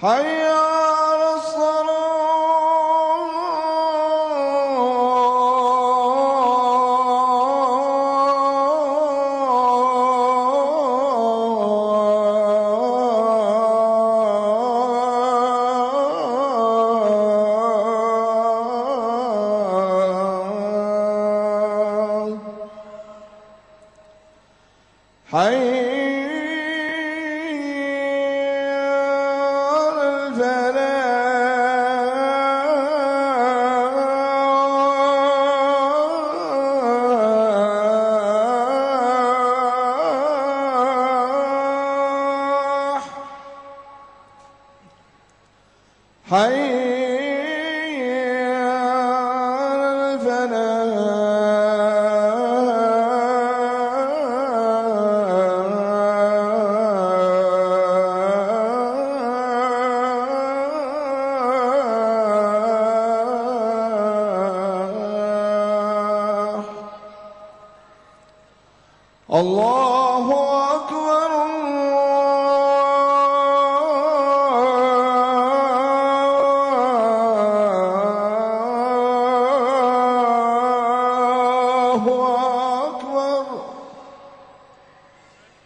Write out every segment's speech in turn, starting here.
حي على حي حي على الفلاح الله الله أكبر.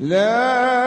لا